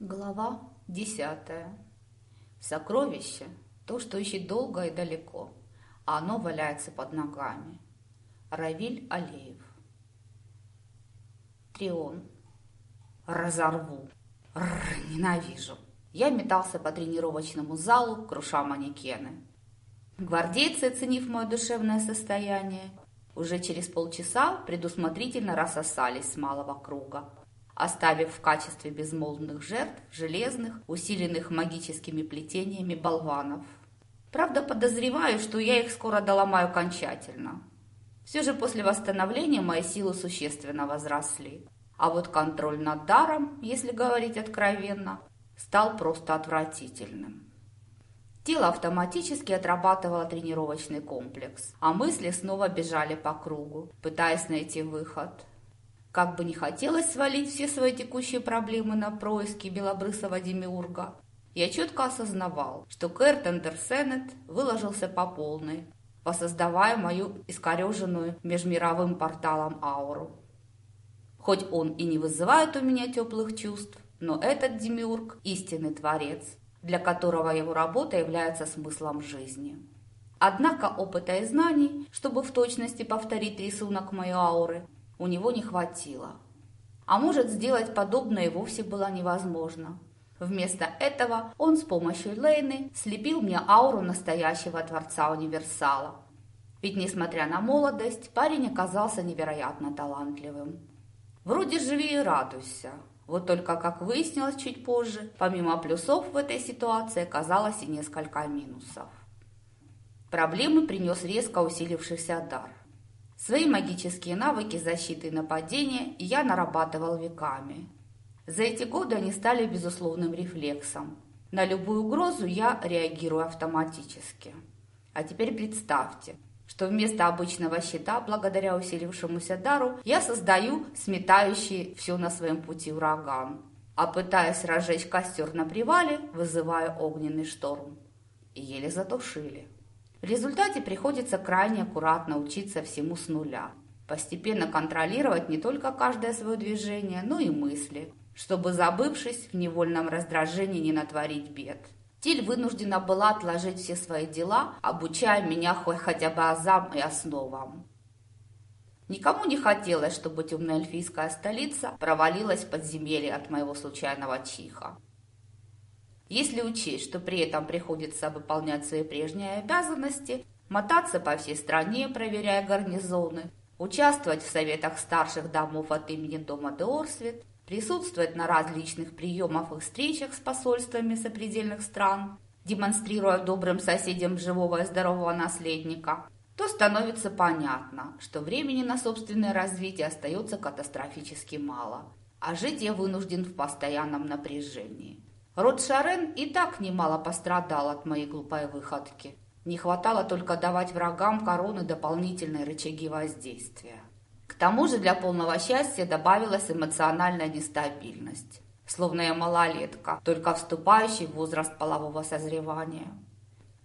Глава десятая. Сокровище – то, что ищет долго и далеко, а оно валяется под ногами. Равиль Алеев. Трион. Разорву. Рр, ненавижу. Я метался по тренировочному залу, круша манекены. Гвардейцы, оценив мое душевное состояние, уже через полчаса предусмотрительно рассосались с малого круга, оставив в качестве безмолвных жертв железных, усиленных магическими плетениями болванов. Правда, подозреваю, что я их скоро доломаю окончательно. Все же после восстановления мои силы существенно возросли. А вот контроль над даром, если говорить откровенно, стал просто отвратительным. Тело автоматически отрабатывало тренировочный комплекс, а мысли снова бежали по кругу, пытаясь найти выход. Как бы не хотелось свалить все свои текущие проблемы на происки белобрысого демиурга, я четко осознавал, что Кэртендер Сеннет выложился по полной, воссоздавая мою искореженную межмировым порталом ауру. Хоть он и не вызывает у меня теплых чувств, но этот демиург – истинный творец, для которого его работа является смыслом жизни. Однако опыта и знаний, чтобы в точности повторить рисунок моей ауры, у него не хватило. А может, сделать подобное вовсе было невозможно. Вместо этого он с помощью Лейны слепил мне ауру настоящего Творца Универсала. Ведь, несмотря на молодость, парень оказался невероятно талантливым. Вроде живи и радуйся. Вот только, как выяснилось чуть позже, помимо плюсов в этой ситуации оказалось и несколько минусов. Проблемы принес резко усилившийся дар. Свои магические навыки защиты и нападения я нарабатывал веками. За эти годы они стали безусловным рефлексом. На любую угрозу я реагирую автоматически. А теперь представьте, что вместо обычного щита, благодаря усилившемуся дару, я создаю сметающий все на своем пути ураган. А пытаясь разжечь костер на привале, вызываю огненный шторм. И еле затушили. В результате приходится крайне аккуратно учиться всему с нуля, постепенно контролировать не только каждое свое движение, но и мысли, чтобы, забывшись в невольном раздражении, не натворить бед. Тиль вынуждена была отложить все свои дела, обучая меня хоть хотя бы азам и основам. Никому не хотелось, чтобы темная эльфийская столица провалилась в подземелье от моего случайного чиха. Если учесть, что при этом приходится выполнять свои прежние обязанности, мотаться по всей стране, проверяя гарнизоны, участвовать в советах старших домов от имени дома Деорсвет, присутствовать на различных приемах и встречах с посольствами сопредельных стран, демонстрируя добрым соседям живого и здорового наследника, то становится понятно, что времени на собственное развитие остается катастрофически мало, а жить я вынужден в постоянном напряжении. Род Шарен и так немало пострадал от моей глупой выходки. Не хватало только давать врагам короны дополнительные рычаги воздействия. К тому же для полного счастья добавилась эмоциональная нестабильность. Словно я малолетка, только вступающий в возраст полового созревания.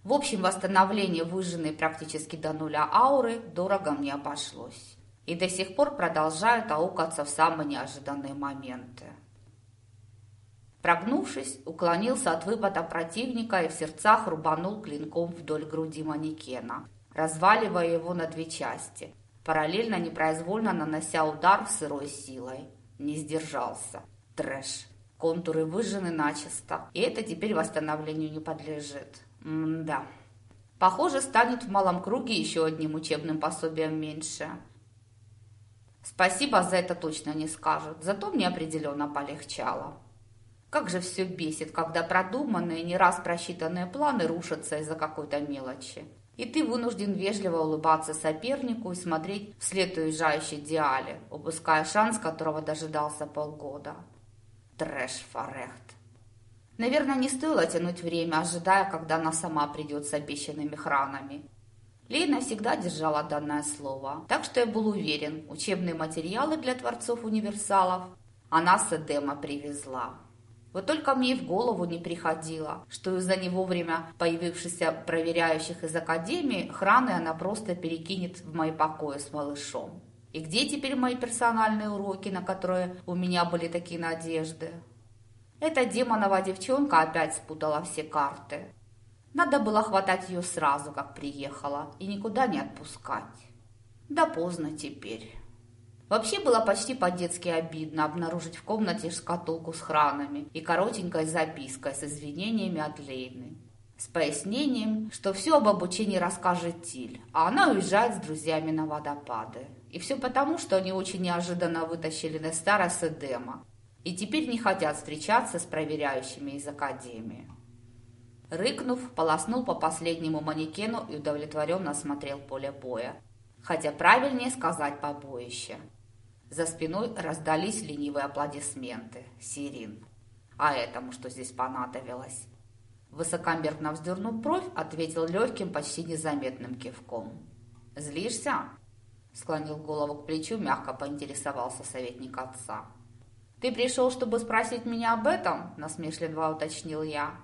В общем, восстановление выжженной практически до нуля ауры дорого мне обошлось. И до сих пор продолжают аукаться в самые неожиданные моменты. Прогнувшись, уклонился от выпада противника и в сердцах рубанул клинком вдоль груди манекена, разваливая его на две части, параллельно непроизвольно нанося удар сырой силой. Не сдержался. Трэш. Контуры выжжены начисто, и это теперь восстановлению не подлежит. М-да. Похоже, станет в малом круге еще одним учебным пособием меньше. Спасибо за это точно не скажут, зато мне определенно полегчало. Как же все бесит, когда продуманные, не раз просчитанные планы рушатся из-за какой-то мелочи. И ты вынужден вежливо улыбаться сопернику и смотреть вслед уезжающей Диале, упуская шанс, которого дожидался полгода. Трэш Форехт. Наверное, не стоило тянуть время, ожидая, когда она сама придет с обещанными хранами. Лейна всегда держала данное слово, так что я был уверен, учебные материалы для творцов-универсалов она с Эдема привезла. Вот только мне и в голову не приходило, что из-за не вовремя появившихся проверяющих из академии храны она просто перекинет в мои покои с малышом. И где теперь мои персональные уроки, на которые у меня были такие надежды? Эта демонова девчонка опять спутала все карты. Надо было хватать ее сразу, как приехала, и никуда не отпускать. Да поздно теперь. Вообще было почти по-детски обидно обнаружить в комнате шкатулку с хранами и коротенькой запиской с извинениями от Лейны. С пояснением, что все об обучении расскажет Тиль, а она уезжает с друзьями на водопады. И все потому, что они очень неожиданно вытащили Нестара с Эдема и теперь не хотят встречаться с проверяющими из Академии. Рыкнув, полоснул по последнему манекену и удовлетворенно осмотрел поле боя. Хотя правильнее сказать побоище. За спиной раздались ленивые аплодисменты. Сирин. А этому что здесь понадобилось? Высокомерно вздернув бровь, ответил легким, почти незаметным кивком. «Злишься?» Склонил голову к плечу, мягко поинтересовался советник отца. «Ты пришел, чтобы спросить меня об этом?» Насмешливо уточнил я.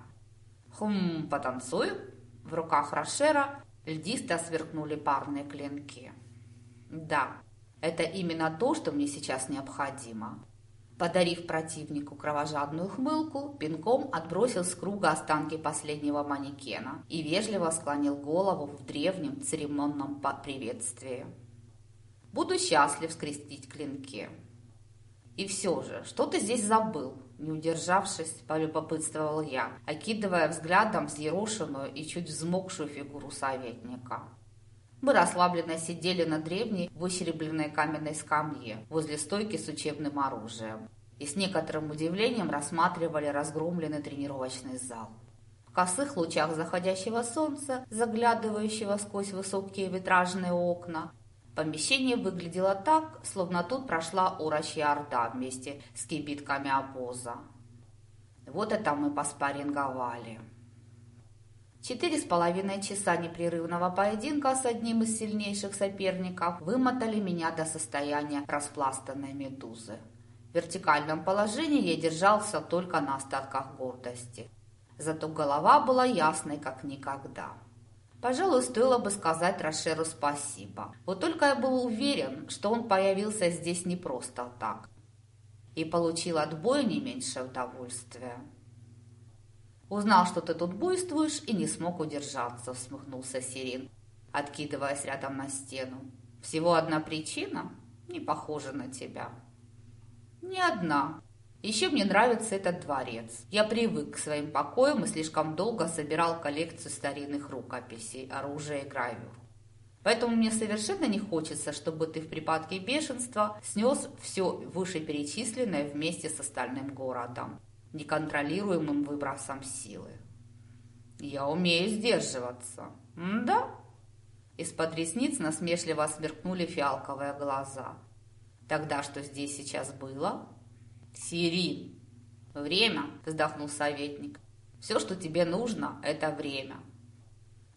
Хм, потанцуем? В руках Рошера льдисто сверкнули парные клинки. Да, это именно то, что мне сейчас необходимо. Подарив противнику кровожадную хмылку, пинком отбросил с круга останки последнего манекена и вежливо склонил голову в древнем церемонном приветствии. «Буду счастлив скрестить клинки». «И все же, что ты здесь забыл?» Не удержавшись, полюбопытствовал я, окидывая взглядом взъерошенную и чуть взмокшую фигуру советника. Мы расслабленно сидели на древней, выщеребленной каменной скамье возле стойки с учебным оружием и с некоторым удивлением рассматривали разгромленный тренировочный зал. В косых лучах заходящего солнца, заглядывающего сквозь высокие витражные окна, Помещение выглядело так, словно тут прошла урочья орда вместе с кибитками обоза. Вот это мы поспарринговали. Четыре с половиной часа непрерывного поединка с одним из сильнейших соперников вымотали меня до состояния распластанной медузы. В вертикальном положении я держался только на остатках гордости. Зато голова была ясной, как никогда. Пожалуй, стоило бы сказать Рошеру спасибо. Вот только я был уверен, что он появился здесь не просто так. И получил от боя не меньше удовольствия. Узнал, что ты тут буйствуешь, и не смог удержаться, усмехнулся Сирин, откидываясь рядом на стену. Всего одна причина? Не похожа на тебя. Ни одна, еще мне нравится этот дворец. Я привык к своим покоям и слишком долго собирал коллекцию старинных рукописей, оружия и гравюр. Поэтому мне совершенно не хочется, чтобы ты в припадке бешенства снес все вышеперечисленное вместе с остальным городом, неконтролируемым выбросом силы. Я умею сдерживаться. М да? Из-под ресниц насмешливо сверкнули фиалковые глаза. Тогда что здесь сейчас было? Сирин. Время, вздохнул советник. Все, что тебе нужно, это время.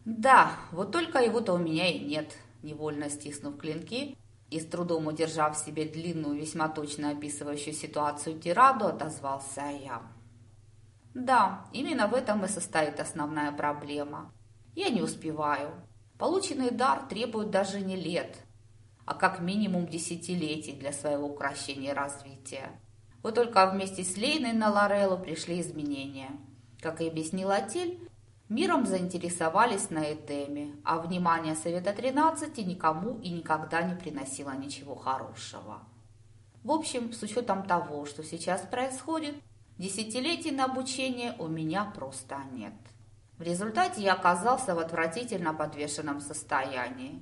Да, вот только его-то у меня и нет, невольно стиснув клинки и с трудом удержав в себе длинную, весьма точно описывающую ситуацию тираду, отозвался я. Да, именно в этом и состоит основная проблема. Я не успеваю. Полученный дар требует даже не лет, а как минимум десятилетий для своего укрощения и развития. Вот только вместе с Лейной на Лореллу пришли изменения. Как и объяснил Атиль, миром заинтересовались на Эдеме, а внимание Совета 13 никому и никогда не приносило ничего хорошего. В общем, с учетом того, что сейчас происходит, десятилетий на обучение у меня просто нет. В результате я оказался в отвратительно подвешенном состоянии.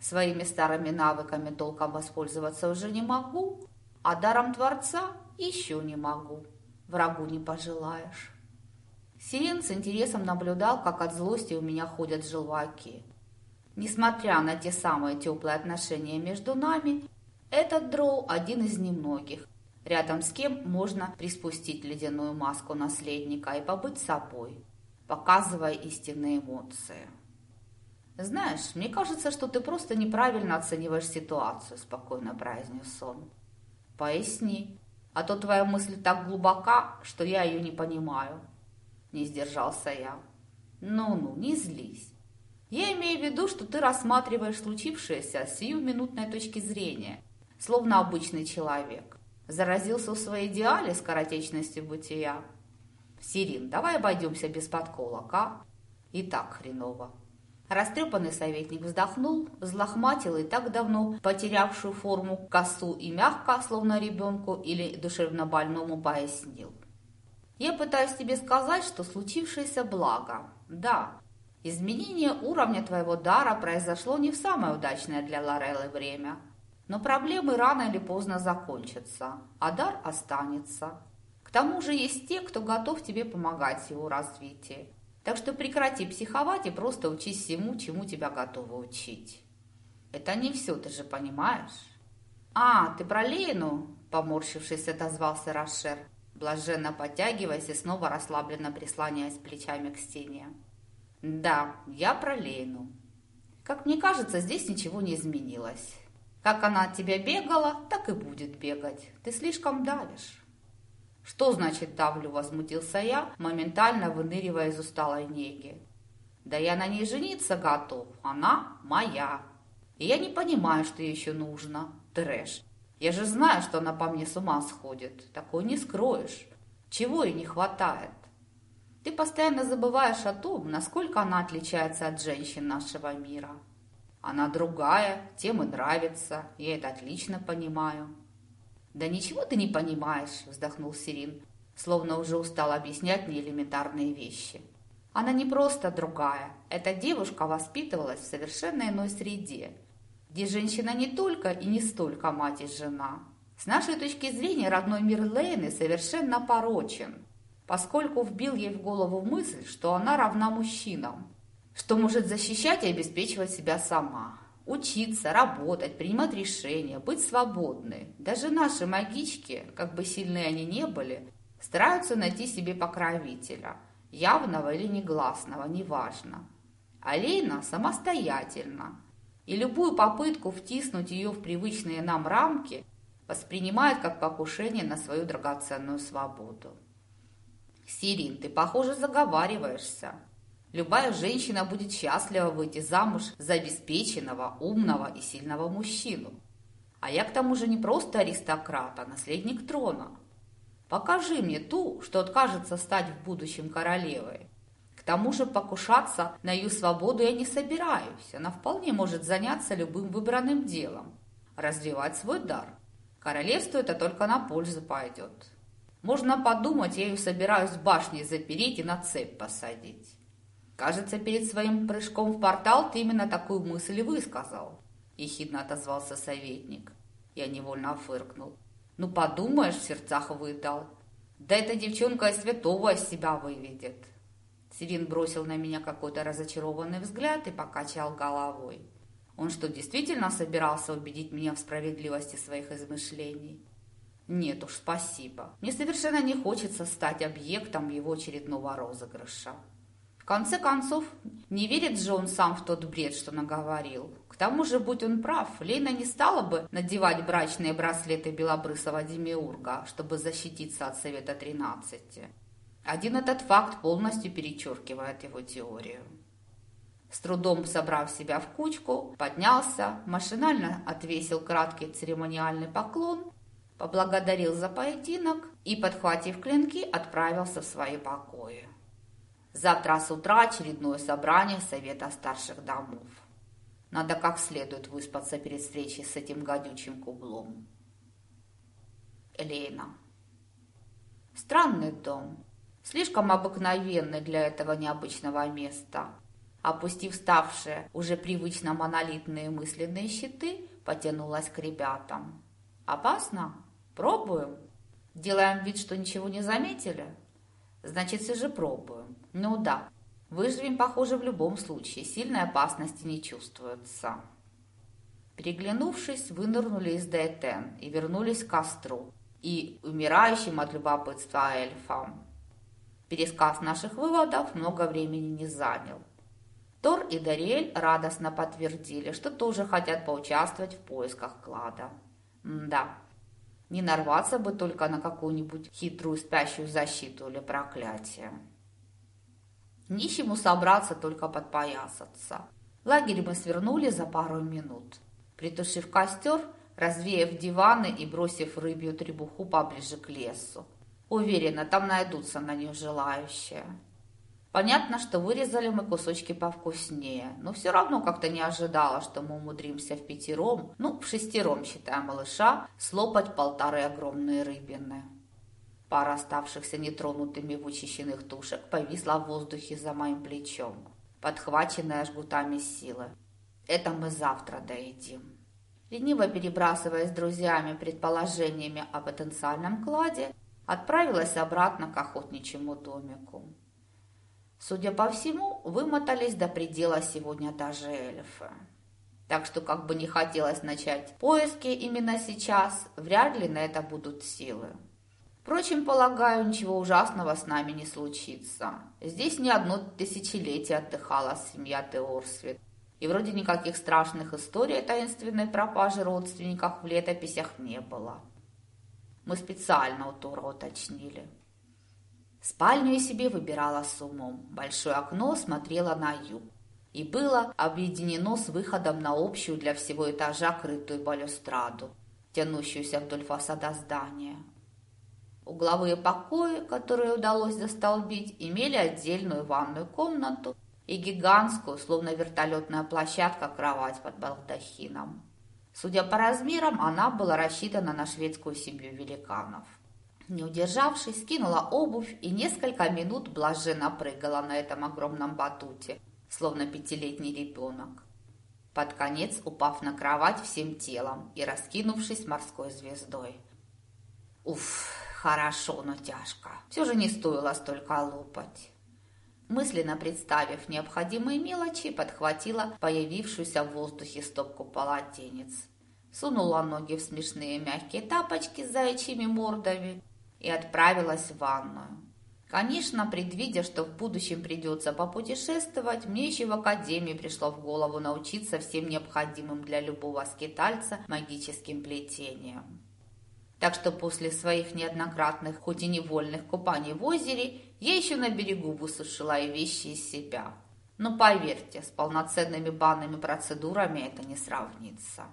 Своими старыми навыками толком воспользоваться уже не могу, а даром Творца еще не могу. Врагу не пожелаешь. Сирен с интересом наблюдал, как от злости у меня ходят желваки. Несмотря на те самые теплые отношения между нами, этот дроу один из немногих, рядом с кем можно приспустить ледяную маску наследника и побыть собой, показывая истинные эмоции. «Знаешь, мне кажется, что ты просто неправильно оцениваешь ситуацию», – спокойно произнес он. «Поясни, а то твоя мысль так глубока, что я ее не понимаю». Не сдержался я. «Ну-ну, не злись. Я имею в виду, что ты рассматриваешь случившееся с сиюминутной точки зрения, словно обычный человек. Заразился в своей идеале скоротечностью бытия. Сирин, давай обойдемся без подколок, а? И так хреново. Растрепанный советник вздохнул, взлохматил и так давно потерявшую форму косу и мягко, словно ребенку или душевно больному, пояснил. «Я пытаюсь тебе сказать, что случившееся благо. Да, изменение уровня твоего дара произошло не в самое удачное для Лореллы время, но проблемы рано или поздно закончатся, а дар останется. К тому же есть те, кто готов тебе помогать в его развитии. Так что прекрати психовать и просто учись всему, чему тебя готовы учить. Это не все, ты же понимаешь? А, ты про Лену? Поморщившись, отозвался Рашер, блаженно подтягиваясь и снова расслабленно прислоняясь плечами к стене. Да, я про Лену. Как мне кажется, здесь ничего не изменилось. Как она от тебя бегала, так и будет бегать. Ты слишком давишь. «Что значит давлю?» – возмутился я, моментально выныривая из усталой неги. «Да я на ней жениться готов, она моя. И я не понимаю, что еще нужно. Трэш. Я же знаю, что она по мне с ума сходит. Такой не скроешь. Чего ей не хватает? Ты постоянно забываешь о том, насколько она отличается от женщин нашего мира. Она другая, тем и нравится, я это отлично понимаю». «Да ничего ты не понимаешь», – вздохнул Сирин, словно уже устал объяснять мне элементарные вещи. «Она не просто другая. Эта девушка воспитывалась в совершенно иной среде, где женщина не только и не столько мать и жена. С нашей точки зрения родной мир Лейны совершенно порочен, поскольку вбил ей в голову мысль, что она равна мужчинам, что может защищать и обеспечивать себя сама. Учиться, работать, принимать решения, быть свободной. Даже наши магички, как бы сильные они не были, стараются найти себе покровителя, явного или негласного, неважно. Алейна самостоятельна, и любую попытку втиснуть ее в привычные нам рамки воспринимает как покушение на свою драгоценную свободу. «Сирин, ты, похоже, заговариваешься», Любая женщина будет счастлива выйти замуж за обеспеченного, умного и сильного мужчину. А я к тому же не просто аристократ, а наследник трона. Покажи мне ту, что откажется стать в будущем королевой. Тому же покушаться на ее свободу я не собираюсь. Она вполне может заняться любым выбранным делом, развивать свой дар. Королевству это только на пользу пойдет. Можно подумать, я ее собираюсь в башне запереть и на цепь посадить. «Кажется, перед своим прыжком в портал ты именно такую мысль и высказал», – ехидно отозвался советник. Я невольно фыркнул. «Ну, подумаешь, в сердцах выдал. Да эта девчонка и святого из себя выведет». Сирин бросил на меня какой-то разочарованный взгляд и покачал головой. Он что, действительно собирался убедить меня в справедливости своих измышлений? Нет уж, спасибо. Мне совершенно не хочется стать объектом его очередного розыгрыша. В конце концов, не верит же он сам в тот бред, что наговорил. К тому же, будь он прав, Лейна не стала бы надевать брачные браслеты белобрысого демиурга, чтобы защититься от Совета 13. Один этот факт полностью перечеркивает его теорию. С трудом собрав себя в кучку, поднялся, машинально отвесил краткий церемониальный поклон, поблагодарил за поединок и, подхватив клинки, отправился в свои покои. Завтра с утра очередное собрание Совета старших домов. Надо как следует выспаться перед встречей с этим гадючим кублом. Лена. Странный дом. Слишком обыкновенный для этого необычного места. Опустив ставшие уже привычно монолитные мысленные щиты, потянулась к ребятам. «Опасно? Пробуем? Делаем вид, что ничего не заметили? Значит, все же пробуем. Ну да, выживем, похоже, в любом случае. Сильной опасности не чувствуется. Переглянувшись, вынырнули из Дейтен и вернулись к костру и умирающим от любопытства эльфам. Пересказ наших выводов много времени не занял. Тор и Дариэль радостно подтвердили, что тоже хотят поучаствовать в поисках клада. М да, не нарваться бы только на какую-нибудь хитрую спящую защиту или проклятие. Нищему собраться, только подпоясаться. Лагерь мы свернули за пару минут. Притушив костер, развеяв диваны и бросив рыбью требуху поближе к лесу. Уверена, там найдутся на нее желающие. Понятно, что вырезали мы кусочки повкуснее, но все равно как-то не ожидала, что мы умудримся в пятером, ну, в шестером, считая малыша, слопать полторы огромные рыбины. Пара оставшихся нетронутыми вычищенных тушек повисла в воздухе за моим плечом, подхваченная жгутами силы. Это мы завтра доедим. Лениво перебрасываясь с друзьями предположениями о потенциальном кладе, отправилась обратно к охотничьему домику. Судя по всему, вымотались до предела сегодня даже эльфы. Так что, как бы не хотелось начать поиски именно сейчас, вряд ли на это будут силы. Впрочем, полагаю, ничего ужасного с нами не случится. Здесь не одно тысячелетие отдыхала семья Теорсвит. И вроде никаких страшных историй о таинственной пропаже родственников в летописях не было. Мы специально у Тора уточнили. Спальню я себе выбирала с умом. Большое окно смотрело на юг и было объединено с выходом на общую для всего этажа крытую балюстраду, тянущуюся вдоль фасада здания. Угловые покои, которые удалось застолбить, имели отдельную ванную комнату и гигантскую, словно вертолетная площадка, кровать под балдахином. Судя по размерам, она была рассчитана на шведскую семью великанов. Не удержавшись, скинула обувь и несколько минут блаженно прыгала на этом огромном батуте, словно пятилетний ребенок. Под конец упав на кровать всем телом и раскинувшись морской звездой. Уф, хорошо, но тяжко. Все же не стоило столько лопать. Мысленно представив необходимые мелочи, подхватила появившуюся в воздухе стопку полотенец. Сунула ноги в смешные мягкие тапочки с заячьими мордами и отправилась в ванную. Конечно, предвидя, что в будущем придется попутешествовать, мне еще в академии пришло в голову научиться всем необходимым для любого скитальца магическим плетениям. Так что после своих неоднократных, хоть и невольных купаний в озере, я еще на берегу высушила и вещи из себя. Но поверьте, с полноценными банными процедурами это не сравнится.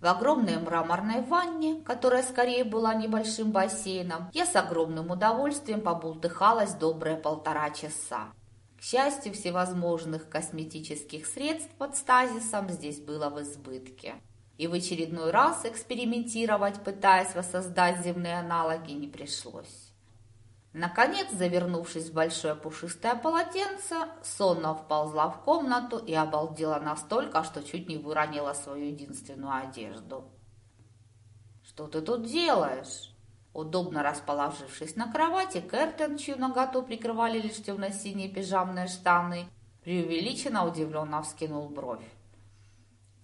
В огромной мраморной ванне, которая скорее была небольшим бассейном, я с огромным удовольствием побултыхалась добрые полтора часа. К счастью, всевозможных косметических средств под стазисом здесь было в избытке. И в очередной раз экспериментировать, пытаясь воссоздать земные аналоги, не пришлось. Наконец, завернувшись в большое пушистое полотенце, сонно вползла в комнату и обалдела настолько, что чуть не выронила свою единственную одежду. «Что ты тут делаешь?» Удобно расположившись на кровати, Кертен, чью наготу прикрывали лишь темно-синие пижамные штаны, преувеличенно удивленно вскинул бровь.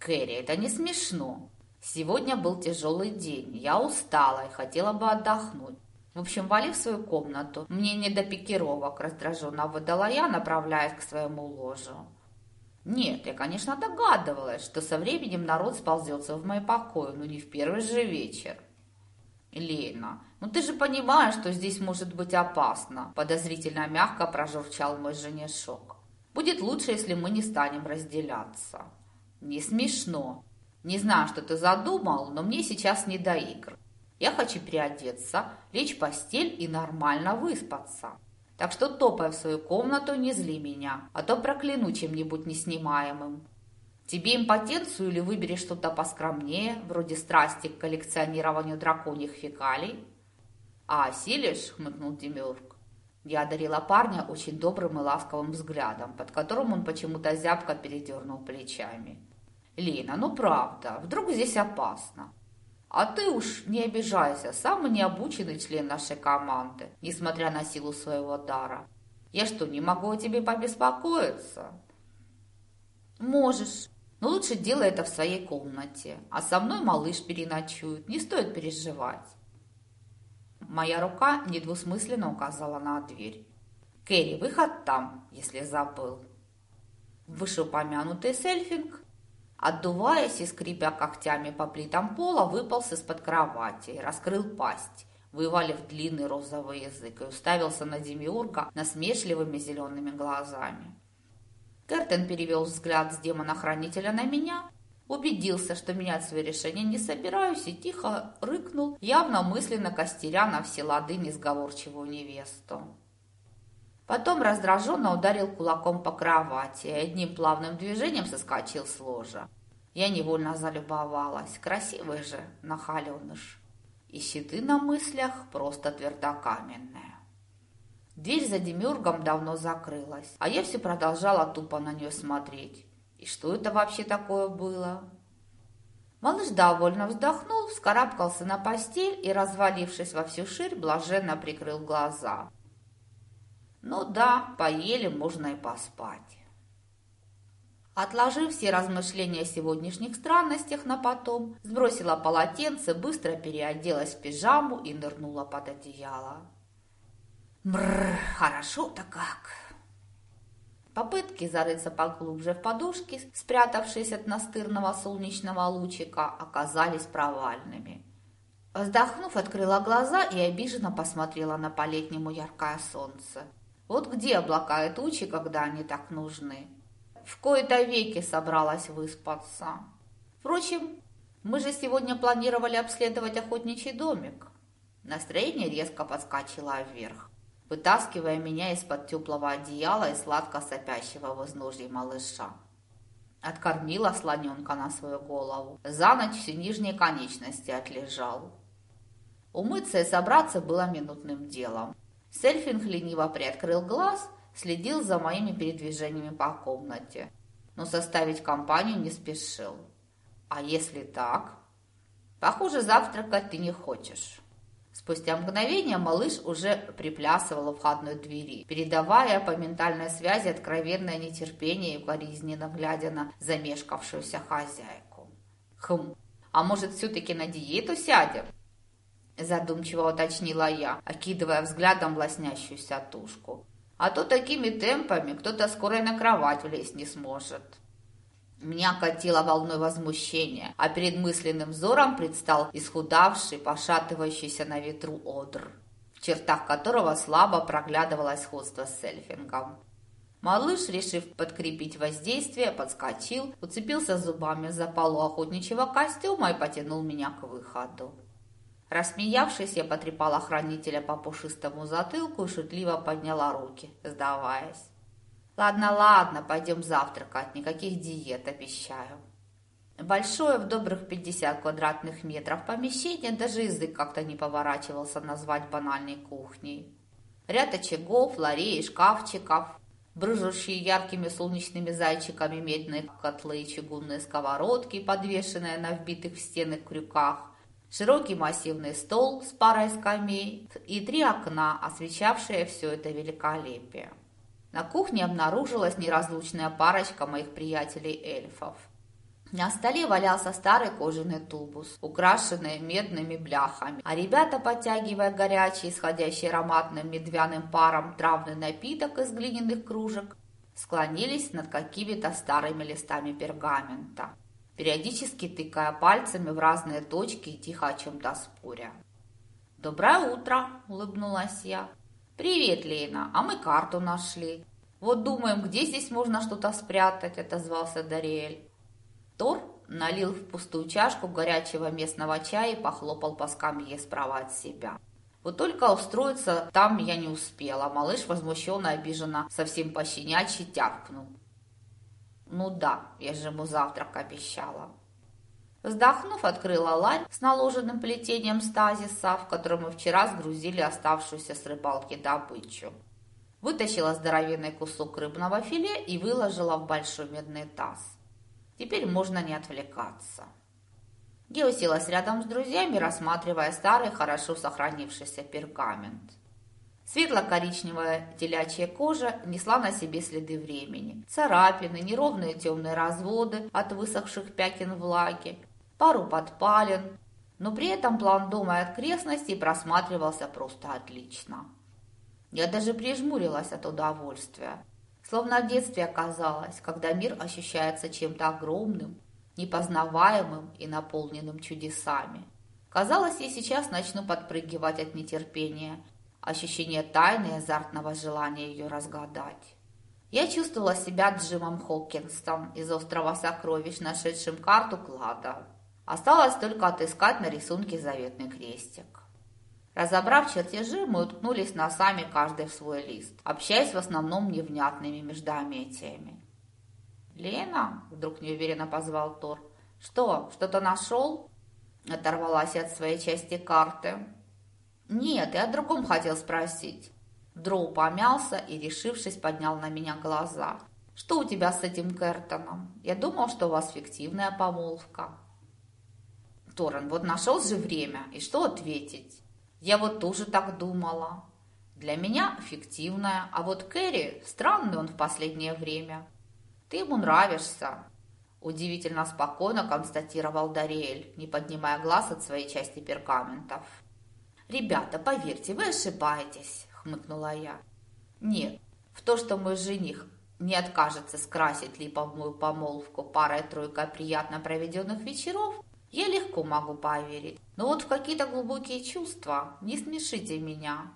«Кэрри, это не смешно. Сегодня был тяжелый день, я устала и хотела бы отдохнуть. В общем, вали в свою комнату. Мне не до пикировок, раздраженно выдала я, направляясь к своему ложу. Нет, я, конечно, догадывалась, что со временем народ сползется в мои покои, но не в первый же вечер. Лена, ну ты же понимаешь, что здесь может быть опасно, подозрительно мягко прожурчал мой женишок. Будет лучше, если мы не станем разделяться. Не смешно. Не знаю, что ты задумал, но мне сейчас не до игр. Я хочу переодеться, лечь в постель и нормально выспаться. Так что топай в свою комнату, не зли меня, а то прокляну чем-нибудь неснимаемым. Тебе импотенцию или выбери что-то поскромнее, вроде страсти к коллекционированию драконьих фекалий? А осилишь, хмыкнул Демиург. Я одарила парня очень добрым и ласковым взглядом, под которым он почему-то зябко передернул плечами. «Лена, ну правда, вдруг здесь опасно. А ты уж не обижайся, самый необученный член нашей команды, несмотря на силу своего дара. Я что, не могу о тебе побеспокоиться? Можешь, но лучше делай это в своей комнате, а со мной малыш переночует, не стоит переживать. Моя рука недвусмысленно указала на дверь. Кэрри, выход там, если забыл. Вышеупомянутый сельфинг Отдуваясь и скрипя когтями по плитам пола, выполз из-под кровати и раскрыл пасть, вывалив длинный розовый язык и уставился на Демиурга насмешливыми зелеными глазами. Кертен перевел взгляд с демона-хранителя на меня, убедился, что менять свое решение не собираюсь, и тихо рыкнул, явно мысленно костеря на все лады несговорчивую невесту. Потом раздраженно ударил кулаком по кровати и одним плавным движением соскочил с ложа. Я невольно залюбовалась. Красивый же нахаленыш. И щиты на мыслях просто твердокаменные. Дверь за демюргом давно закрылась, а я все продолжала тупо на нее смотреть. И что это вообще такое было? Малыш довольно вздохнул, вскарабкался на постель и, развалившись во всю ширь, блаженно прикрыл глаза. Ну да, поели, можно и поспать. Отложив все размышления о сегодняшних странностях на потом, сбросила полотенце, быстро переоделась в пижаму и нырнула под одеяло. Бррр, хорошо-то как! Попытки зарыться поглубже в подушки, спрятавшись от настырного солнечного лучика, оказались провальными. Вздохнув, открыла глаза и обиженно посмотрела на по-летнему яркое солнце. Вот где облака и тучи, когда они так нужны? В кои-то веки собралась выспаться. Впрочем, мы же сегодня планировали обследовать охотничий домик. Настроение резко подскочило вверх вытаскивая меня из-под теплого одеяла и сладко сопящего в изножье малыша. Откормила слоненка на свою голову. За ночь все нижние конечности отлежал. Умыться и собраться было минутным делом. Сельфинг лениво приоткрыл глаз, следил за моими передвижениями по комнате, но составить компанию не спешил. А если так? Похоже, завтракать ты не хочешь. Спустя мгновение малыш уже приплясывал у входной двери, передавая по ментальной связи откровенное нетерпение и укоризненно глядя на замешкавшуюся хозяйку. «Хм, а может, все-таки на диету сядем?» Задумчиво уточнила я, окидывая взглядом лоснящуюся тушку. «А то такими темпами кто-то скоро и на кровать влезть не сможет». Меня катило волной возмущения, а перед мысленным взором предстал исхудавший, пошатывающийся на ветру одр, в чертах которого слабо проглядывалось сходство с сельфингом. Малыш, решив подкрепить воздействие, подскочил, уцепился зубами за полу охотничьего костюма и потянул меня к выходу. Рассмеявшись, я потрепала хранителя по пушистому затылку и шутливо подняла руки, сдаваясь. Ладно, ладно, пойдем завтракать, никаких диет, обещаю. Большое в добрых 50 квадратных метров помещение, даже язык как-то не поворачивался назвать банальной кухней. Ряд очагов, ларей шкафчиков, брыжущие яркими солнечными зайчиками медные котлы и чугунные сковородки, подвешенные на вбитых в стены крюках, широкий массивный стол с парой скамей и три окна, освещавшие все это великолепие. На кухне обнаружилась неразлучная парочка моих приятелей-эльфов. На столе валялся старый кожаный тубус, украшенный медными бляхами, а ребята, подтягивая горячий, исходящий ароматным медвяным паром травный напиток из глиняных кружек, склонились над какими-то старыми листами пергамента, периодически тыкая пальцами в разные точки и тихо о чем-то споря. «Доброе утро!» – улыбнулась я. «Привет, Лена, а мы карту нашли. Вот думаем, где здесь можно что-то спрятать», – отозвался Дариэль. Тор налил в пустую чашку горячего местного чая и похлопал по скамье справа от себя. Вот только устроиться там я не успела. Малыш возмущенно, обиженно, совсем пощенячий тявкнул. «Ну да, я же ему завтрак обещала». Вздохнув, открыла ларь с наложенным плетением стазиса, в котором мы вчера сгрузили оставшуюся с рыбалки добычу. Вытащила здоровенный кусок рыбного филе и выложила в большой медный таз. Теперь можно не отвлекаться. Я уселась рядом с друзьями, рассматривая старый, хорошо сохранившийся пергамент. Светло-коричневая телячья кожа несла на себе следы времени. Царапины, неровные темные разводы от высохших пятен влаги, пару подпален, но при этом план дома и окрестностей просматривался просто отлично. Я даже прижмурилась от удовольствия, словно в детстве оказалось, когда мир ощущается чем-то огромным, непознаваемым и наполненным чудесами. Казалось, я сейчас начну подпрыгивать от нетерпения, ощущения тайны и азартного желания ее разгадать. Я чувствовала себя Джимом Хокинсом из острова Сокровищ, нашедшим карту клада. Осталось только отыскать на рисунке заветный крестик. Разобрав чертежи, мы уткнулись носами каждый в свой лист, общаясь в основном невнятными междометиями. «Лена?» – вдруг неуверенно позвал Тор. «Что, что-то нашел?» Оторвалась от своей части карты. «Нет, я о другом хотел спросить». Дроу помялся и, решившись, поднял на меня глаза. «Что у тебя с этим Кертоном? Я думал, что у вас фиктивная помолвка». Торрен, вот нашел же время, и что ответить? Я вот тоже так думала. Для меня фиктивная, а вот Кэрри, странный он в последнее время. Ты ему нравишься. Удивительно спокойно констатировал Дариэль, не поднимая глаз от своей части пергаментов. «Ребята, поверьте, вы ошибаетесь», — хмыкнула я. «Нет, в то, что мой жених не откажется скрасить липовую помолвку парой-тройкой приятно проведенных вечеров, я легко могу поверить, но вот в какие-то глубокие чувства не смешите меня».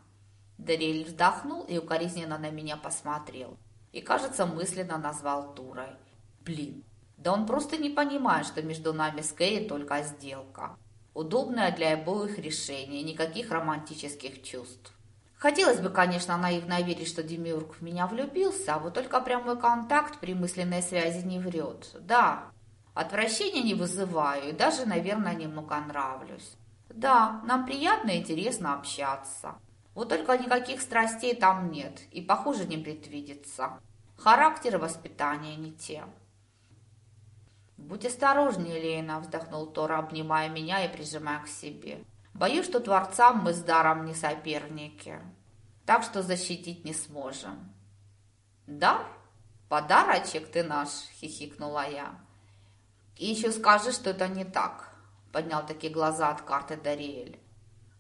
Дарель вздохнул и укоризненно на меня посмотрел. И, кажется, мысленно назвал Турой. «Блин, да он просто не понимает, что между нами с Кэрри только сделка. Удобное для обоих решение, никаких романтических чувств. Хотелось бы, конечно, наивно верить, что Демиург в меня влюбился, а вот только прямой контакт при мысленной связи не врет. Да, Отвращения не вызываю и даже, наверное, немного нравлюсь. Да, нам приятно и интересно общаться. Вот только никаких страстей там нет и, похоже, не предвидится. Характер и воспитание не те. «Будь осторожнее, Лена», – вздохнул Тор, обнимая меня и прижимая к себе. «Боюсь, что творцам мы с даром не соперники, так что защитить не сможем». «Дар? Подарочек ты наш!» – хихикнула я. И еще скажи, что это не так, поднял такие глаза от карты Дариэль.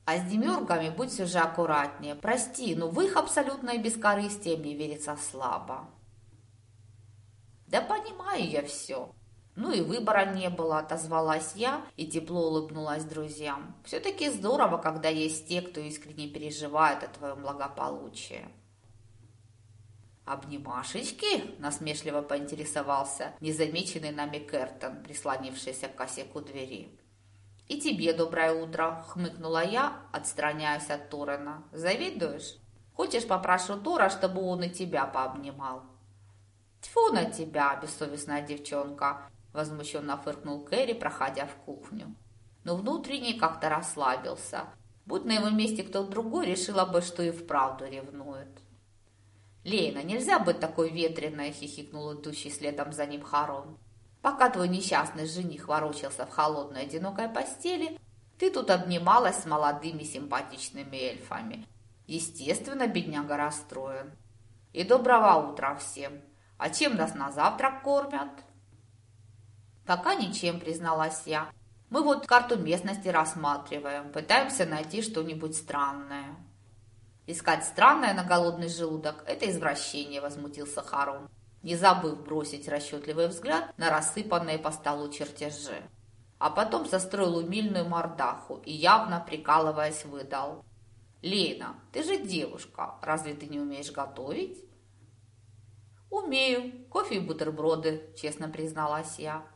А с демюргами будь все же аккуратнее. Прости, но в их абсолютное бескорыстие мне верится слабо. Да понимаю я все. Ну и выбора не было, отозвалась я и тепло улыбнулась друзьям. Все-таки здорово, когда есть те, кто искренне переживает о твоем благополучии. «Обнимашечки?» – насмешливо поинтересовался незамеченный нами Кертон, прислонившийся к косяку двери. «И тебе доброе утро!» – хмыкнула я, отстраняясь от Торена. «Завидуешь? Хочешь, попрошу Тора, чтобы он и тебя пообнимал?» «Тьфу на тебя, бессовестная девчонка!» – возмущенно фыркнул Кэрри, проходя в кухню. Но внутренне как-то расслабился. Будь на его месте кто другой, решила бы, что и вправду ревнует. «Лейна, нельзя быть такой ветреной!» – хихикнул идущий следом за ним Харон. «Пока твой несчастный жених ворочался в холодной одинокой постели, ты тут обнималась с молодыми симпатичными эльфами. Естественно, бедняга расстроен. И доброго утра всем! А чем нас на завтрак кормят?» «Пока ничем», – призналась я. «Мы вот карту местности рассматриваем, пытаемся найти что-нибудь странное». Искать странное на голодный желудок – это извращение, возмутился Харон, не забыв бросить расчетливый взгляд на рассыпанные по столу чертежи. А потом состроил умильную мордаху и, явно прикалываясь, выдал. «Лена, ты же девушка, разве ты не умеешь готовить?» «Умею. Кофе и бутерброды», – честно призналась я.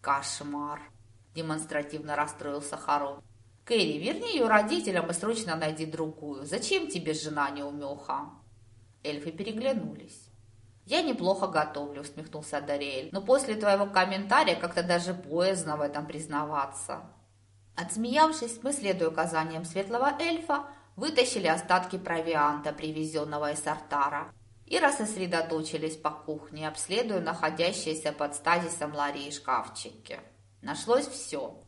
«Кошмар!» – демонстративно расстроился Харон. Кэрри, верни ее родителям и срочно найди другую. Зачем тебе жена неумеха?» Эльфы переглянулись. «Я неплохо готовлю», — усмехнулся Дариэль. «Но после твоего комментария как-то даже боязно в этом признаваться». Отсмеявшись, мы, следуя указаниям светлого эльфа, вытащили остатки провианта, привезенного из Артара, и рассосредоточились по кухне, обследуя находящиеся под стазисом лари и шкафчики. Нашлось все.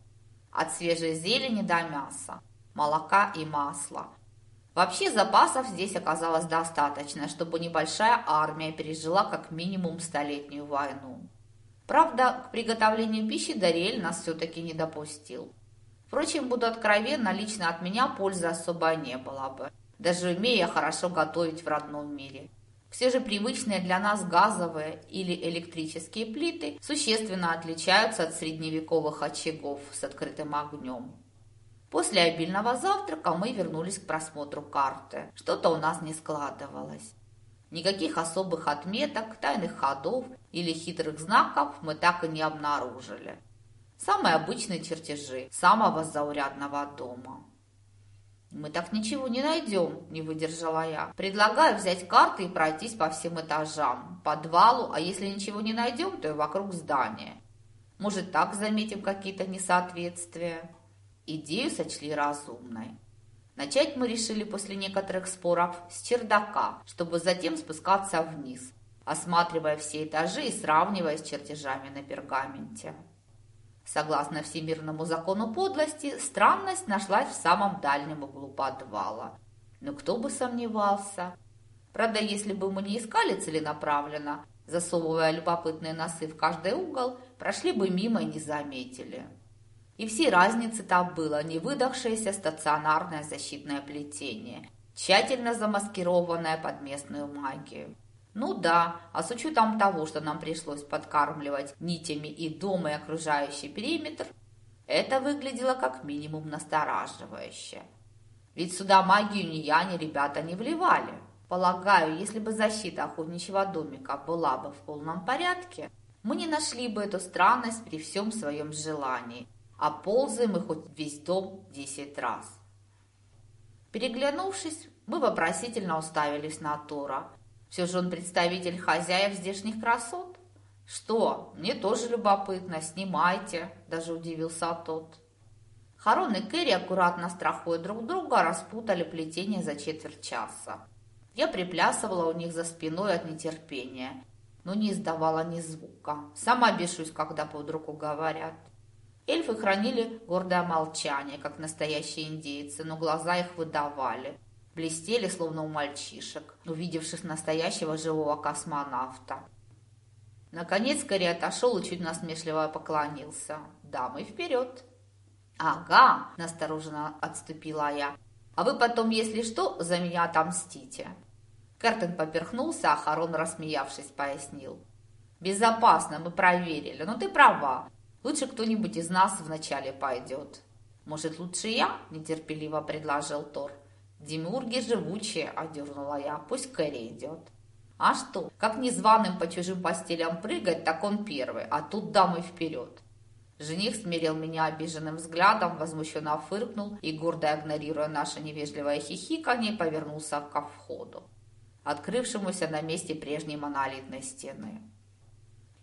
От свежей зелени до мяса, молока и масла. Вообще запасов здесь оказалось достаточно, чтобы небольшая армия пережила как минимум столетнюю войну. Правда, к приготовлению пищи Дариэль нас все-таки не допустил. Впрочем, буду откровенна, лично от меня пользы особо не было бы, даже умея хорошо готовить в родном мире. Все же привычные для нас газовые или электрические плиты существенно отличаются от средневековых очагов с открытым огнем. После обильного завтрака мы вернулись к просмотру карты. Что-то у нас не складывалось. Никаких особых отметок, тайных ходов или хитрых знаков мы так и не обнаружили. Самые обычные чертежи самого заурядного дома. «Мы так ничего не найдем», – не выдержала я. «Предлагаю взять карты и пройтись по всем этажам, подвалу, а если ничего не найдем, то и вокруг здания. Может, так заметим какие-то несоответствия?» Идею сочли разумной. Начать мы решили после некоторых споров с чердака, чтобы затем спускаться вниз, осматривая все этажи и сравнивая с чертежами на пергаменте. Согласно всемирному закону подлости, странность нашлась в самом дальнем углу подвала. Но кто бы сомневался. Правда, если бы мы не искали целенаправленно, засовывая любопытные носы в каждый угол, прошли бы мимо и не заметили. И всей разницы там было не выдохшееся стационарное защитное плетение, тщательно замаскированное под местную магию. Ну да, а с учетом того, что нам пришлось подкармливать нитями и дом, и окружающий периметр, это выглядело как минимум настораживающе. Ведь сюда магию ни я, ни ребята не вливали. Полагаю, если бы защита охотничьего домика была бы в полном порядке, мы не нашли бы эту странность при всем своем желании, а ползаем мы хоть весь дом десять раз. Переглянувшись, мы вопросительно уставились на Тора, все же он представитель хозяев здешних красот. Что, мне тоже любопытно, снимайте, даже удивился тот. Харон и Кэрри, аккуратно страхуя друг друга, распутали плетение за четверть часа. Я приплясывала у них за спиной от нетерпения, но не издавала ни звука. Сама бешусь, когда под руку говорят. Эльфы хранили гордое молчание, как настоящие индейцы, но глаза их выдавали – блестели, словно у мальчишек, увидевших настоящего живого космонавта. Наконец Кэрри отошел и чуть насмешливо поклонился. «Дамы, вперед!» «Ага!» – настороженно отступила я. «А вы потом, если что, за меня отомстите!» Кертон поперхнулся, а Харон, рассмеявшись, пояснил. «Безопасно, мы проверили, но ты права. Лучше кто-нибудь из нас вначале пойдет». «Может, лучше я?» – нетерпеливо предложил Тор. «Демиурги живучие», – одернула я, – «пусть Кэрри идет». «А что, как незваным по чужим постелям прыгать, так он первый, а тут дамы вперед». Жених смирил меня обиженным взглядом, возмущенно фыркнул и, гордо игнорируя наше невежливое хихиканье, повернулся ко входу, открывшемуся на месте прежней монолитной стены.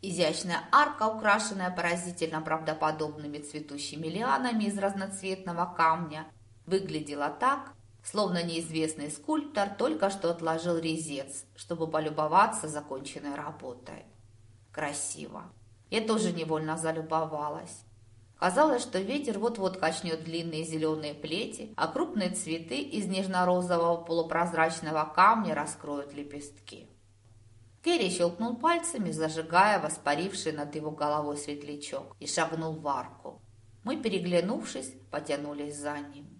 Изящная арка, украшенная поразительно правдоподобными цветущими лианами из разноцветного камня, выглядела так, словно неизвестный скульптор только что отложил резец, чтобы полюбоваться законченной работой. Красиво. Я тоже невольно залюбовалась. Казалось, что ветер вот-вот качнет длинные зеленые плети, а крупные цветы из нежно-розового полупрозрачного камня раскроют лепестки. Керри щелкнул пальцами, зажигая воспаривший над его головой светлячок, и шагнул в арку. Мы, переглянувшись, потянулись за ним.